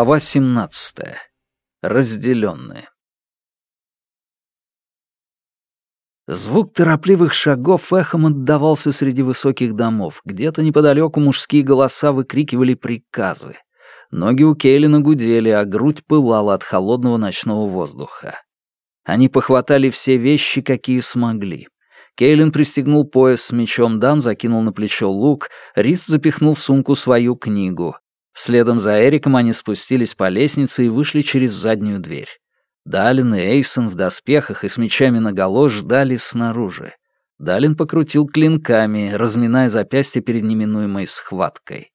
Глава 17. Разделенные. Звук торопливых шагов эхом отдавался среди высоких домов. Где-то неподалеку мужские голоса выкрикивали приказы. Ноги у Кейлина гудели, а грудь пылала от холодного ночного воздуха. Они похватали все вещи, какие смогли. Кейлин пристегнул пояс с мечом, Дан закинул на плечо лук, Рис запихнул в сумку свою книгу. Следом за Эриком они спустились по лестнице и вышли через заднюю дверь. Далин и Эйсон в доспехах и с мечами наголо ждали снаружи. Далин покрутил клинками, разминая запястья перед неминуемой схваткой.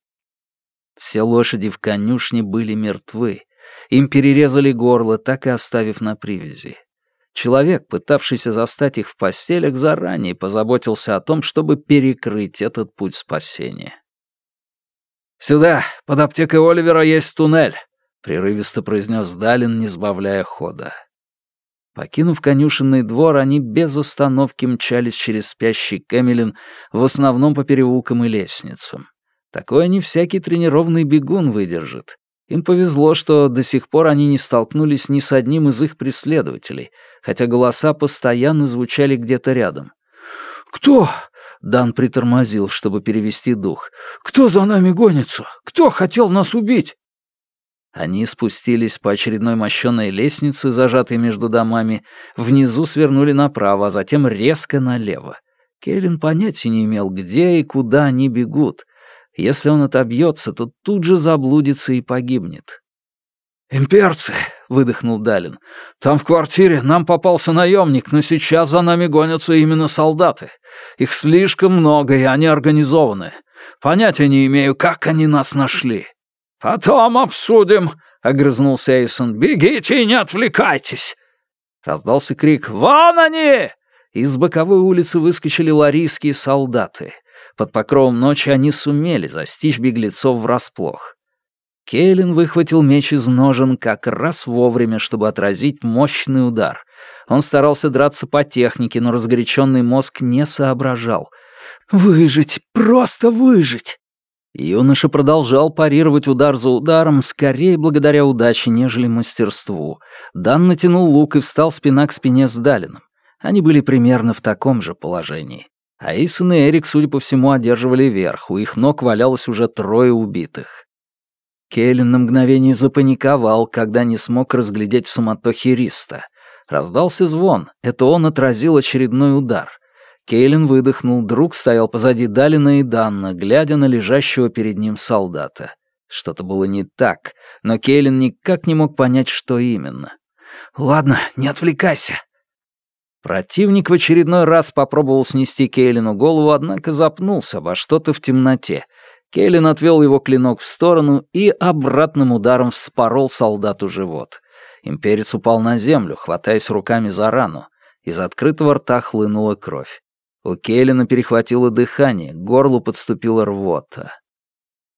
Все лошади в конюшне были мертвы. Им перерезали горло, так и оставив на привязи. Человек, пытавшийся застать их в постелях, заранее позаботился о том, чтобы перекрыть этот путь спасения. «Сюда, под аптекой Оливера есть туннель», — прерывисто произнес Далин, не сбавляя хода. Покинув конюшенный двор, они без остановки мчались через спящий Кэмилин, в основном по переулкам и лестницам. Такое не всякий тренированный бегун выдержит. Им повезло, что до сих пор они не столкнулись ни с одним из их преследователей, хотя голоса постоянно звучали где-то рядом. «Кто? Дан притормозил, чтобы перевести дух. «Кто за нами гонится? Кто хотел нас убить?» Они спустились по очередной мощенной лестнице, зажатой между домами, внизу свернули направо, а затем резко налево. Келлен понятия не имел, где и куда они бегут. Если он отобьется, то тут же заблудится и погибнет. «Имперцы!» — выдохнул Далин. «Там в квартире нам попался наемник, но сейчас за нами гонятся именно солдаты. Их слишком много, и они организованы. Понятия не имею, как они нас нашли». «Потом обсудим», — огрызнулся Эйсон. «Бегите и не отвлекайтесь!» Раздался крик «Вон они!» Из боковой улицы выскочили ларийские солдаты. Под покровом ночи они сумели застичь беглецов врасплох. Кейлин выхватил меч из ножен как раз вовремя, чтобы отразить мощный удар. Он старался драться по технике, но разгоряченный мозг не соображал. «Выжить! Просто выжить!» Юноша продолжал парировать удар за ударом, скорее благодаря удаче, нежели мастерству. Дан натянул лук и встал спина к спине с Далином. Они были примерно в таком же положении. Аисон и Эрик, судя по всему, одерживали верх, у их ног валялось уже трое убитых. Кейлин на мгновение запаниковал, когда не смог разглядеть в суматохе Риста. Раздался звон, это он отразил очередной удар. Кейлин выдохнул, друг стоял позади Далина и Данна, глядя на лежащего перед ним солдата. Что-то было не так, но Кейлин никак не мог понять, что именно. «Ладно, не отвлекайся». Противник в очередной раз попробовал снести Кейлину голову, однако запнулся во что-то в темноте — Кейлин отвел его клинок в сторону и обратным ударом вспорол солдату живот. Имперец упал на землю, хватаясь руками за рану. Из открытого рта хлынула кровь. У Кейлина перехватило дыхание, к горлу подступила рвота.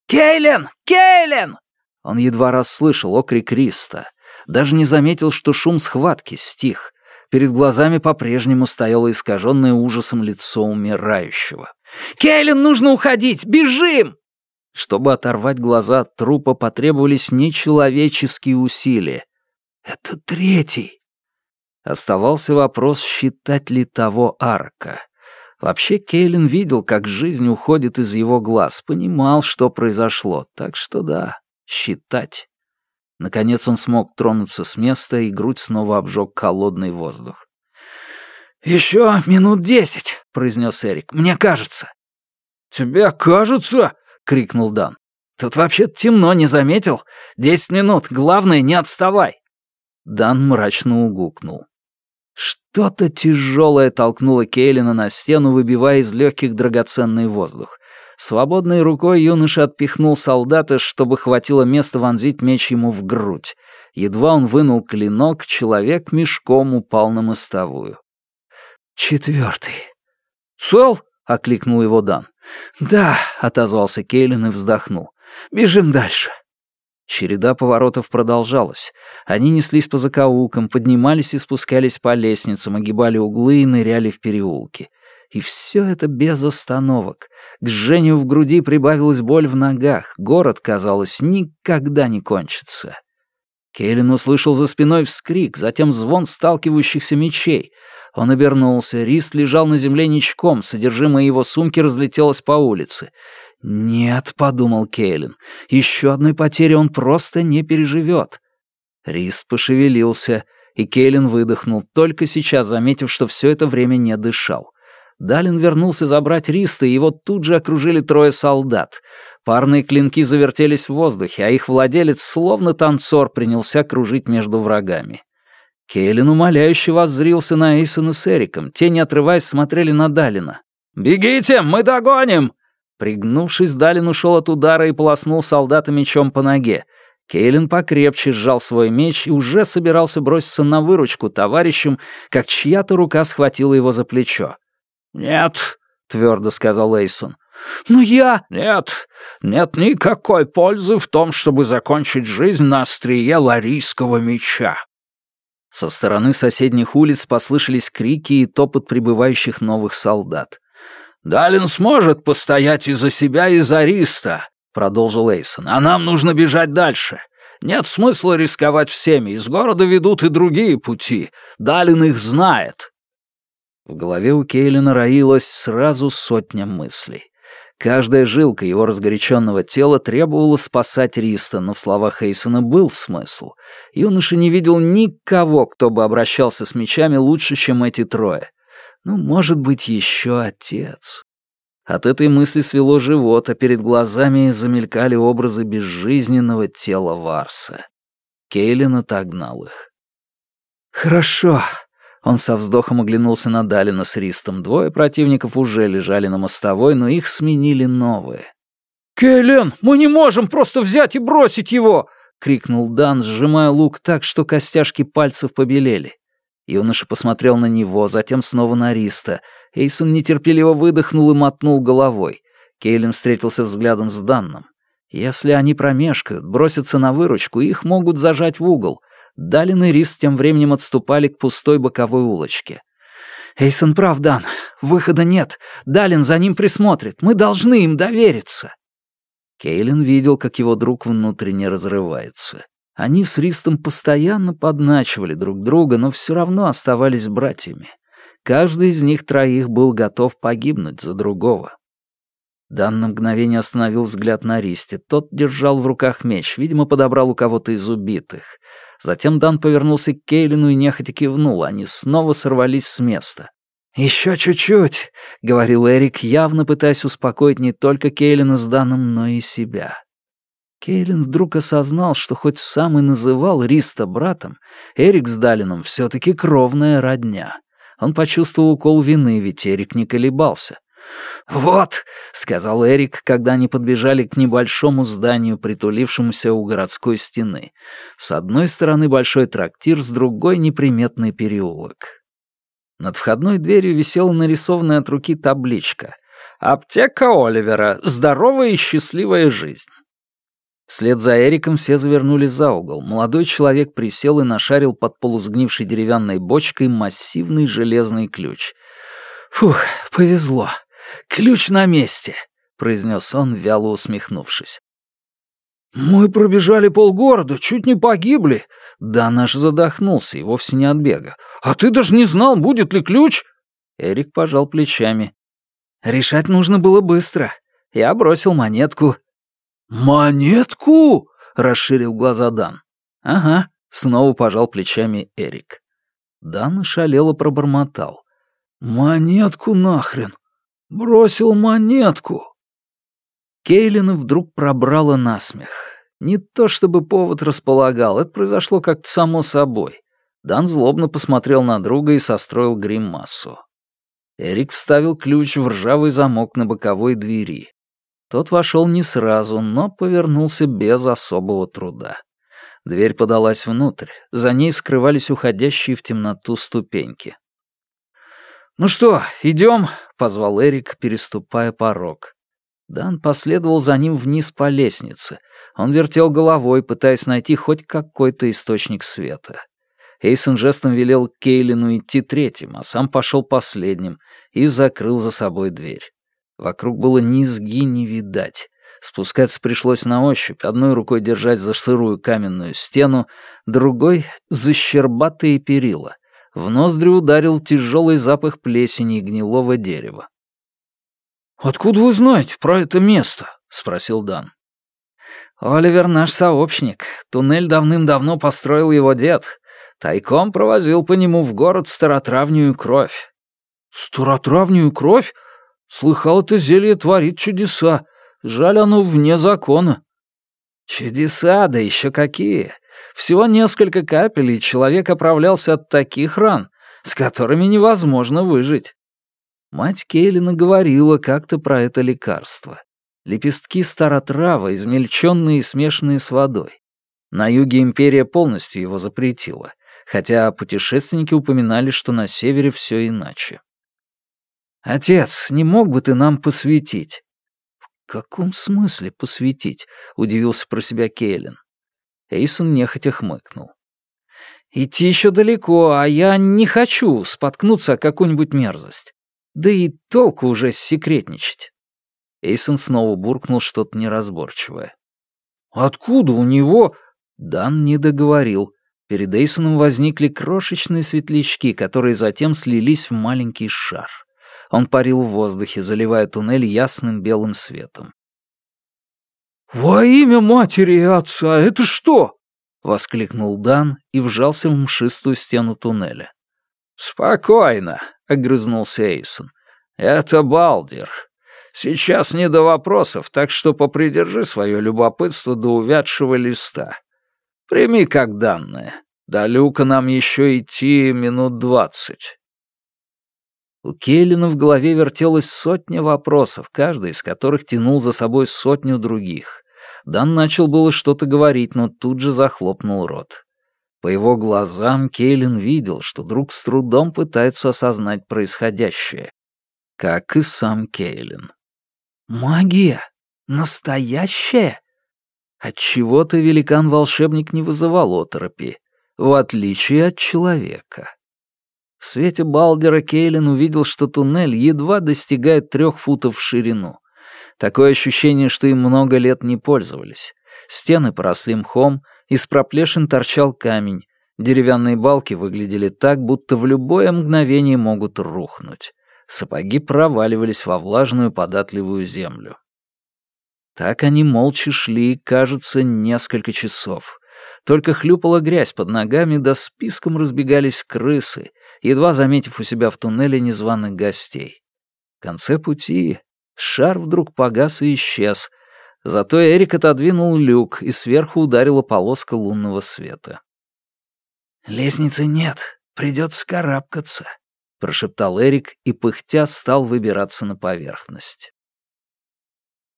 «Кейлин! Кейлин!» Он едва расслышал окрик Риста. Даже не заметил, что шум схватки стих. Перед глазами по-прежнему стояло искаженное ужасом лицо умирающего. «Кейлин, нужно уходить! Бежим!» Чтобы оторвать глаза от трупа, потребовались нечеловеческие усилия. «Это третий!» Оставался вопрос, считать ли того арка. Вообще Кейлин видел, как жизнь уходит из его глаз, понимал, что произошло, так что да, считать. Наконец он смог тронуться с места, и грудь снова обжег холодный воздух. «Еще минут десять», — произнес Эрик. «Мне кажется». «Тебе кажется?» — крикнул Дан. «Тут вообще темно, не заметил? Десять минут, главное, не отставай!» Дан мрачно угукнул. Что-то тяжелое толкнуло Кейлина на стену, выбивая из легких драгоценный воздух. Свободной рукой юноша отпихнул солдата, чтобы хватило места вонзить меч ему в грудь. Едва он вынул клинок, человек мешком упал на мостовую. «Четвертый». «Цел?» — окликнул его Дан. «Да», — отозвался Кейлин и вздохнул. «Бежим дальше». Череда поворотов продолжалась. Они неслись по закоулкам, поднимались и спускались по лестницам, огибали углы и ныряли в переулки. И все это без остановок. К жжению в груди прибавилась боль в ногах. Город, казалось, никогда не кончится. Кейлин услышал за спиной вскрик, затем звон сталкивающихся мечей. Он обернулся, Рист лежал на земле ничком, содержимое его сумки разлетелось по улице. «Нет», — подумал Кейлин, — «еще одной потери он просто не переживет». Рист пошевелился, и Кейлин выдохнул, только сейчас заметив, что все это время не дышал. Далин вернулся забрать Риста, и его тут же окружили трое солдат. Парные клинки завертелись в воздухе, а их владелец, словно танцор, принялся кружить между врагами. Кейлин умоляюще воззрился на Эйсона с Эриком. Те, не отрываясь, смотрели на Далина. «Бегите, мы догоним!» Пригнувшись, Далин ушел от удара и полоснул солдата мечом по ноге. Кейлин покрепче сжал свой меч и уже собирался броситься на выручку товарищам, как чья-то рука схватила его за плечо. «Нет», — твердо сказал Эйсон. «Но я...» «Нет, нет никакой пользы в том, чтобы закончить жизнь на острие ларийского меча». Со стороны соседних улиц послышались крики и топот прибывающих новых солдат. «Далин сможет постоять и за себя, и за Риста», — продолжил Эйсон. «А нам нужно бежать дальше. Нет смысла рисковать всеми. Из города ведут и другие пути. Далин их знает». В голове у Кейлина роилась сразу сотня мыслей. Каждая жилка его разгоряченного тела требовала спасать Риста, но в словах Хейсона был смысл. Юноша не видел никого, кто бы обращался с мечами лучше, чем эти трое. Ну, может быть, еще отец. От этой мысли свело живот, а перед глазами замелькали образы безжизненного тела Варса. Кейлин отогнал их. «Хорошо», он со вздохом оглянулся на Далина с Ристом. Двое противников уже лежали на мостовой, но их сменили новые. «Кейлен, мы не можем просто взять и бросить его!» — крикнул Дан, сжимая лук так, что костяшки пальцев побелели. Юноша посмотрел на него, затем снова на Риста. Эйсон нетерпеливо выдохнул и мотнул головой. Кейлин встретился взглядом с Данном. Если они промешкают, бросятся на выручку, их могут зажать в угол. Далин и Рис тем временем отступали к пустой боковой улочке. «Эйсон прав, Дан. Выхода нет. Далин за ним присмотрит. Мы должны им довериться». Кейлин видел, как его друг внутренне разрывается. Они с Ристом постоянно подначивали друг друга, но все равно оставались братьями. Каждый из них троих был готов погибнуть за другого. Дан на мгновение остановил взгляд на Ристе. Тот держал в руках меч, видимо, подобрал у кого-то из убитых. Затем Дан повернулся к Кейлину и нехотя кивнул. Они снова сорвались с места. «Еще чуть-чуть», — говорил Эрик, явно пытаясь успокоить не только Кейлина с Даном, но и себя. Кейлин вдруг осознал, что хоть сам и называл Риста братом, Эрик с Далином все-таки кровная родня. Он почувствовал укол вины, ведь Эрик не колебался. «Вот», — сказал Эрик, когда они подбежали к небольшому зданию, притулившемуся у городской стены. С одной стороны большой трактир, с другой — неприметный переулок. Над входной дверью висела нарисованная от руки табличка «Аптека Оливера. Здоровая и счастливая жизнь». Вслед за Эриком все завернули за угол. Молодой человек присел и нашарил под полусгнившей деревянной бочкой массивный железный ключ. «Фух, повезло», Ключ на месте», — произнес он, вяло усмехнувшись. «Мы пробежали полгорода, чуть не погибли». Да наш задохнулся и вовсе не от бега. «А ты даже не знал, будет ли ключ?» Эрик пожал плечами. «Решать нужно было быстро. Я бросил монетку». «Монетку?» — расширил глаза Дан. «Ага», — снова пожал плечами Эрик. Дан шалело пробормотал. «Монетку нахрен! Бросил монетку. Кейлина вдруг пробрала насмех. Не то чтобы повод располагал, это произошло как-то само собой. Дан злобно посмотрел на друга и состроил гримасу. Эрик вставил ключ в ржавый замок на боковой двери. Тот вошел не сразу, но повернулся без особого труда. Дверь подалась внутрь, за ней скрывались уходящие в темноту ступеньки. «Ну что, идем?» — позвал Эрик, переступая порог. Дан последовал за ним вниз по лестнице. Он вертел головой, пытаясь найти хоть какой-то источник света. Эйсон жестом велел Кейлину идти третьим, а сам пошел последним и закрыл за собой дверь. Вокруг было низги не видать. Спускаться пришлось на ощупь, одной рукой держать за сырую каменную стену, другой — за щербатые перила. В ноздри ударил тяжелый запах плесени и гнилого дерева. «Откуда вы знаете про это место?» — спросил Дан. «Оливер наш сообщник. Туннель давным-давно построил его дед. Тайком провозил по нему в город старотравнюю кровь». «Старотравнюю кровь? Слыхал, это зелье творит чудеса. Жаль, оно вне закона». «Чудеса, да еще какие. Всего несколько капель, и человек оправлялся от таких ран, с которыми невозможно выжить». Мать Кейлина говорила как-то про это лекарство. Лепестки старотрава, измельченные и смешанные с водой. На юге империя полностью его запретила, хотя путешественники упоминали, что на севере все иначе. «Отец, не мог бы ты нам посвятить?» «В каком смысле посвятить?» — удивился про себя Кейлин. Эйсон нехотя хмыкнул. «Идти еще далеко, а я не хочу споткнуться о какую-нибудь мерзость. Да и толку уже секретничать». Эйсон снова буркнул что-то неразборчивое. «Откуда у него...» Дан не договорил. Перед Эйсоном возникли крошечные светлячки, которые затем слились в маленький шар. Он парил в воздухе, заливая туннель ясным белым светом. «Во имя матери и отца, это что?» — воскликнул Дан и вжался в мшистую стену туннеля. «Спокойно», — огрызнулся Эйсон. «Это Балдер. Сейчас не до вопросов, так что попридержи свое любопытство до увядшего листа. Прими как данное. До люка нам еще идти минут двадцать». У Кейлина в голове вертелось сотня вопросов, каждый из которых тянул за собой сотню других. Дан начал было что-то говорить, но тут же захлопнул рот. По его глазам Кейлин видел, что друг с трудом пытается осознать происходящее. Как и сам Кейлин. Магия? Настоящая? Отчего-то великан-волшебник не вызывал оторопи, в отличие от человека. В свете Балдера Кейлин увидел, что туннель едва достигает трех футов в ширину. Такое ощущение, что им много лет не пользовались. Стены поросли мхом, из проплешин торчал камень, деревянные балки выглядели так, будто в любое мгновение могут рухнуть. Сапоги проваливались во влажную податливую землю. Так они молча шли, кажется, несколько часов. Только хлюпала грязь под ногами, да списком разбегались крысы, едва заметив у себя в туннеле незваных гостей. В конце пути шар вдруг погас и исчез, зато Эрик отодвинул люк, и сверху ударила полоска лунного света. «Лестницы нет, придется карабкаться», — прошептал Эрик и, пыхтя, стал выбираться на поверхность.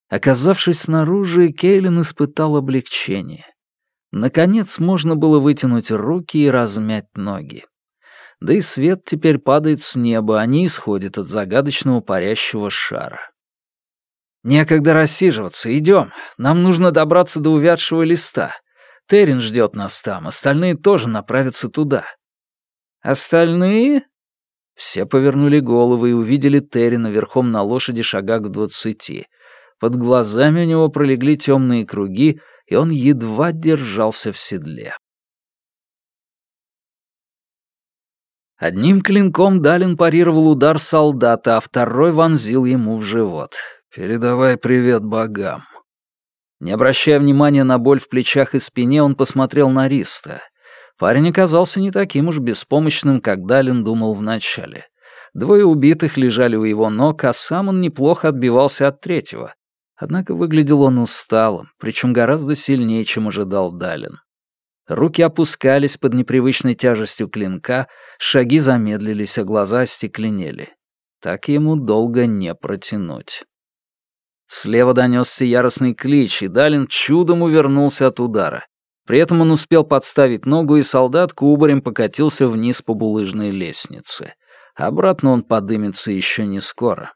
Оказавшись снаружи, Кейлин испытал облегчение. Наконец можно было вытянуть руки и размять ноги. Да и свет теперь падает с неба, а не исходит от загадочного парящего шара. «Некогда рассиживаться, идем. Нам нужно добраться до увядшего листа. Террин ждет нас там, остальные тоже направятся туда». «Остальные?» Все повернули головы и увидели Террина верхом на лошади шагах в двадцати. Под глазами у него пролегли темные круги, и он едва держался в седле. Одним клинком Далин парировал удар солдата, а второй вонзил ему в живот. «Передавай привет богам». Не обращая внимания на боль в плечах и спине, он посмотрел на Риста. Парень оказался не таким уж беспомощным, как Далин думал вначале. Двое убитых лежали у его ног, а сам он неплохо отбивался от третьего. Однако выглядел он усталым, причем гораздо сильнее, чем ожидал Далин. Руки опускались под непривычной тяжестью клинка, шаги замедлились, а глаза остекленели. Так ему долго не протянуть. Слева донесся яростный клич, и Далин чудом увернулся от удара. При этом он успел подставить ногу, и солдат кубарем покатился вниз по булыжной лестнице. Обратно он подымется еще не скоро.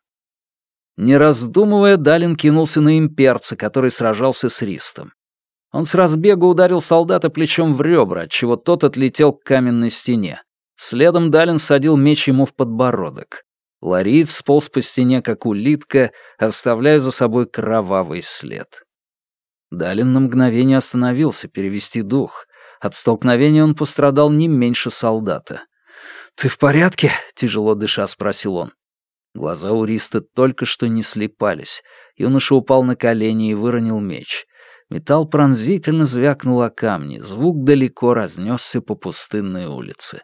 Не раздумывая, Далин кинулся на имперца, который сражался с Ристом. Он с разбега ударил солдата плечом в ребра, отчего тот отлетел к каменной стене. Следом Далин всадил меч ему в подбородок. Лариц сполз по стене, как улитка, оставляя за собой кровавый след. Далин на мгновение остановился, перевести дух. От столкновения он пострадал не меньше солдата. «Ты в порядке?» — тяжело дыша спросил он. Глаза у Риста только что не слепались. Юноша упал на колени и выронил меч. Металл пронзительно звякнул о камни, звук далеко разнесся по пустынной улице.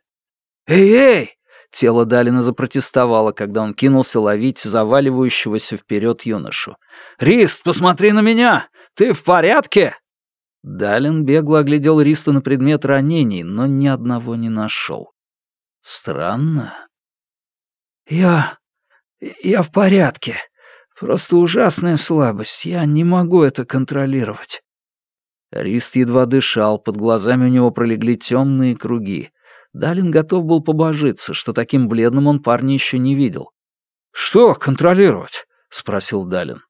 «Эй-эй!» — тело Далина запротестовало, когда он кинулся ловить заваливающегося вперед юношу. «Рист, посмотри на меня! Ты в порядке?» Далин бегло оглядел Риста на предмет ранений, но ни одного не нашел. Странно. «Я... я в порядке. Просто ужасная слабость. Я не могу это контролировать». Рист едва дышал, под глазами у него пролегли темные круги. Далин готов был побожиться, что таким бледным он парня еще не видел. «Что контролировать?» — спросил Далин.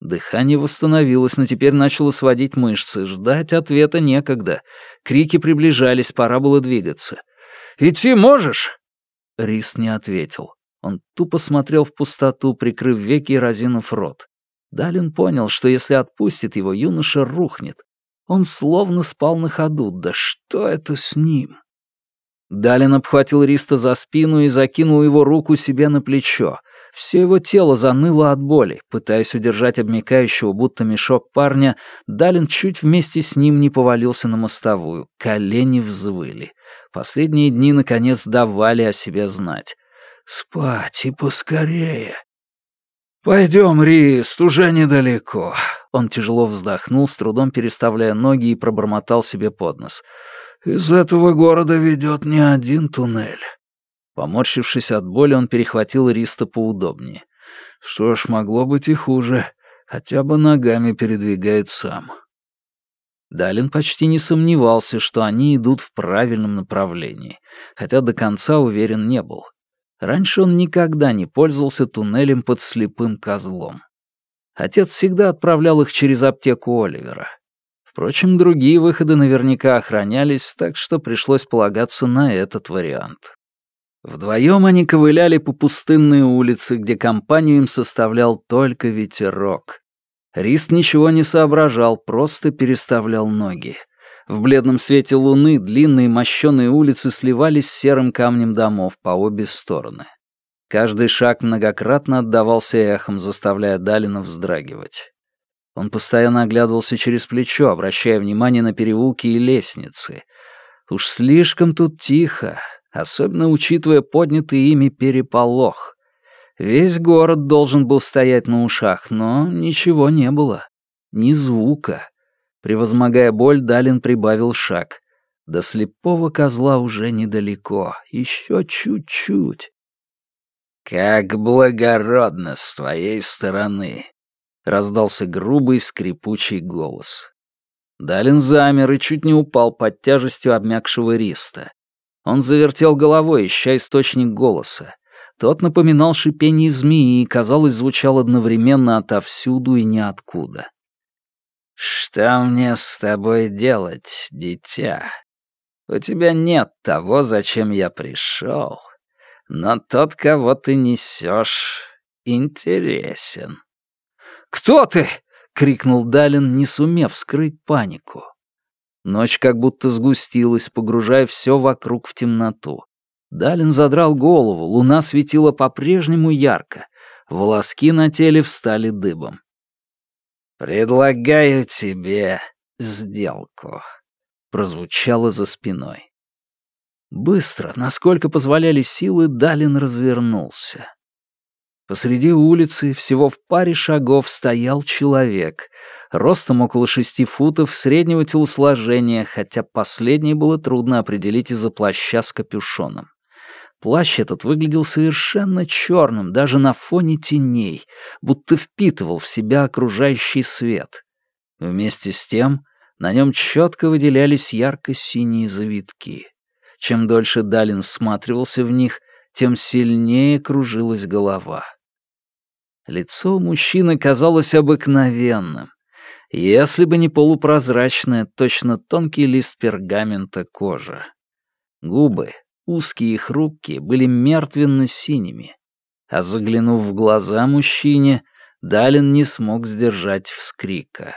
Дыхание восстановилось, но теперь начало сводить мышцы. Ждать ответа некогда. Крики приближались, пора было двигаться. «Идти можешь?» Рис не ответил. Он тупо смотрел в пустоту, прикрыв веки и разинув рот. Далин понял, что если отпустит его, юноша рухнет. Он словно спал на ходу. Да что это с ним? Далин обхватил Риста за спину и закинул его руку себе на плечо. Все его тело заныло от боли. Пытаясь удержать обмекающего, будто мешок парня, Далин чуть вместе с ним не повалился на мостовую. Колени взвыли. Последние дни, наконец, давали о себе знать. «Спать и поскорее!» «Пойдем, Рист, уже недалеко». Он тяжело вздохнул, с трудом переставляя ноги и пробормотал себе под нос. «Из этого города ведет не один туннель». Поморщившись от боли, он перехватил Риста поудобнее. Что ж, могло быть и хуже. Хотя бы ногами передвигает сам. Далин почти не сомневался, что они идут в правильном направлении, хотя до конца уверен не был. Раньше он никогда не пользовался туннелем под слепым козлом. Отец всегда отправлял их через аптеку Оливера. Впрочем, другие выходы наверняка охранялись, так что пришлось полагаться на этот вариант. Вдвоем они ковыляли по пустынной улице, где компанию им составлял только ветерок. Рист ничего не соображал, просто переставлял ноги. В бледном свете луны длинные мощеные улицы сливались с серым камнем домов по обе стороны. Каждый шаг многократно отдавался эхом, заставляя Далина вздрагивать. Он постоянно оглядывался через плечо, обращая внимание на переулки и лестницы. Уж слишком тут тихо, особенно учитывая поднятый ими переполох. Весь город должен был стоять на ушах, но ничего не было. Ни звука. Превозмогая боль, Далин прибавил шаг. До слепого козла уже недалеко. Еще чуть-чуть. «Как благородно с твоей стороны!» — раздался грубый скрипучий голос. Далин замер и чуть не упал под тяжестью обмякшего риста. Он завертел головой, ища источник голоса. Тот напоминал шипение змеи и, казалось, звучал одновременно отовсюду и ниоткуда. «Что мне с тобой делать, дитя? У тебя нет того, зачем я пришел, но тот, кого ты несешь, интересен». «Кто ты?» — крикнул Далин, не сумев скрыть панику. Ночь как будто сгустилась, погружая все вокруг в темноту. Далин задрал голову, луна светила по-прежнему ярко. Волоски на теле встали дыбом. «Предлагаю тебе сделку», — прозвучало за спиной. Быстро, насколько позволяли силы, Далин развернулся. Посреди улицы, всего в паре шагов, стоял человек, ростом около шести футов, среднего телосложения, хотя последнее было трудно определить из-за плаща с капюшоном. Плащ этот выглядел совершенно черным, даже на фоне теней, будто впитывал в себя окружающий свет. Вместе с тем на нем четко выделялись ярко-синие завитки. Чем дольше Далин всматривался в них, тем сильнее кружилась голова. Лицо мужчины казалось обыкновенным. Если бы не полупрозрачная, точно тонкий лист пергамента кожа. Губы, узкие и хрупкие, были мертвенно-синими. А заглянув в глаза мужчине, Далин не смог сдержать вскрика.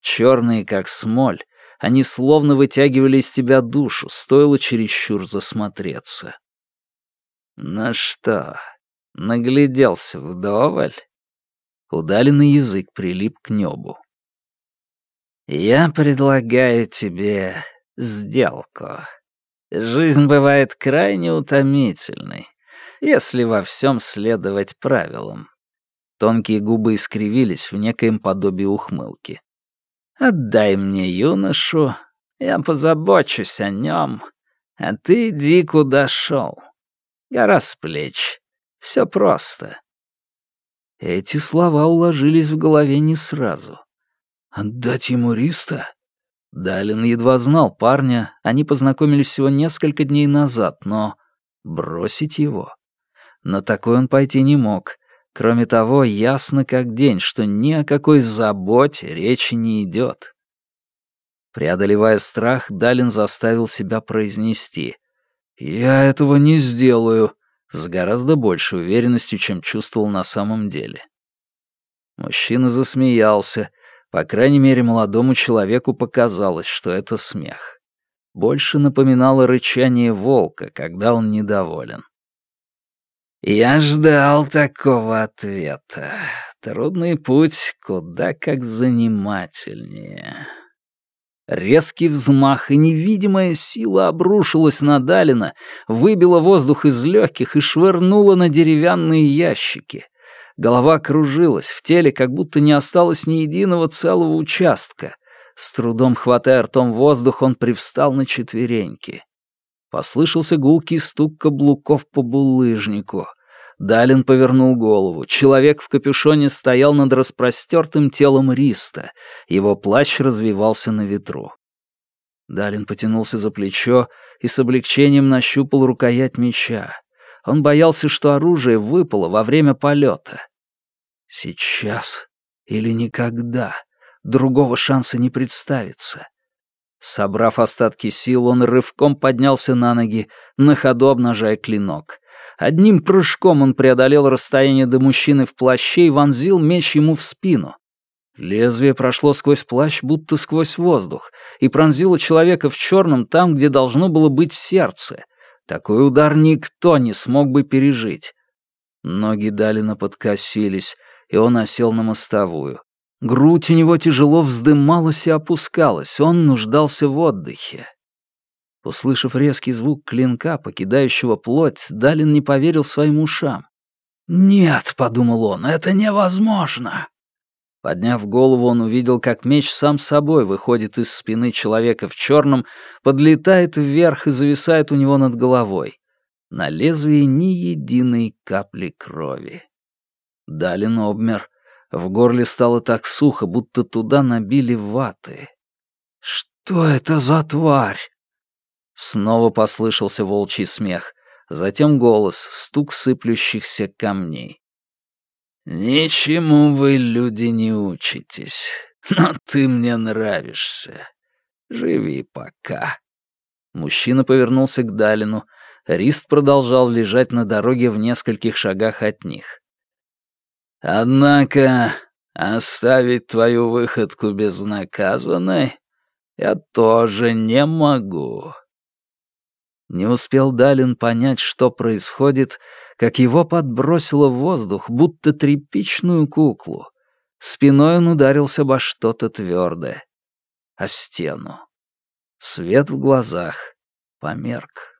Черные, как смоль, они словно вытягивали из тебя душу, стоило чересчур засмотреться. «Ну что, нагляделся вдоволь?» Удаленный язык прилип к небу. «Я предлагаю тебе сделку. Жизнь бывает крайне утомительной, если во всем следовать правилам». Тонкие губы искривились в некоем подобии ухмылки. «Отдай мне юношу, я позабочусь о нем, а ты иди куда шел. Гора с плеч. Все просто». Эти слова уложились в голове не сразу. Отдать ему Риста? Далин едва знал парня, они познакомились всего несколько дней назад, но бросить его? На такой он пойти не мог. Кроме того, ясно как день, что ни о какой заботе речи не идет. Преодолевая страх, Далин заставил себя произнести «Я этого не сделаю», с гораздо большей уверенностью, чем чувствовал на самом деле. Мужчина засмеялся, по крайней мере, молодому человеку показалось, что это смех. Больше напоминало рычание волка, когда он недоволен. «Я ждал такого ответа. Трудный путь куда как занимательнее». Резкий взмах и невидимая сила обрушилась на Далина, выбила воздух из легких и швырнула на деревянные ящики — Голова кружилась, в теле как будто не осталось ни единого целого участка. С трудом хватая ртом воздух, он привстал на четвереньки. Послышался гулкий стук каблуков по булыжнику. Далин повернул голову. Человек в капюшоне стоял над распростертым телом Риста. Его плащ развивался на ветру. Далин потянулся за плечо и с облегчением нащупал рукоять меча. Он боялся, что оружие выпало во время полета. Сейчас или никогда. Другого шанса не представится. Собрав остатки сил, он рывком поднялся на ноги, на ходу обнажая клинок. Одним прыжком он преодолел расстояние до мужчины в плаще и вонзил меч ему в спину. Лезвие прошло сквозь плащ, будто сквозь воздух, и пронзило человека в черном там, где должно было быть сердце. Такой удар никто не смог бы пережить. Ноги Далина подкосились, и он осел на мостовую. Грудь у него тяжело вздымалась и опускалась, он нуждался в отдыхе. Услышав резкий звук клинка, покидающего плоть, Далин не поверил своим ушам. «Нет», — подумал он, — «это невозможно». Подняв голову, он увидел, как меч сам собой выходит из спины человека в черном, подлетает вверх и зависает у него над головой. На лезвии ни единой капли крови. Далин обмер. В горле стало так сухо, будто туда набили ваты. «Что это за тварь?» Снова послышался волчий смех, затем голос, стук сыплющихся камней. «Ничему вы, люди, не учитесь, но ты мне нравишься. Живи пока». Мужчина повернулся к Далину. Рист продолжал лежать на дороге в нескольких шагах от них. Однако оставить твою выходку безнаказанной я тоже не могу». Не успел Далин понять, что происходит, как его подбросило в воздух, будто тряпичную куклу. Спиной он ударился обо что-то твердое. О стену. Свет в глазах померк.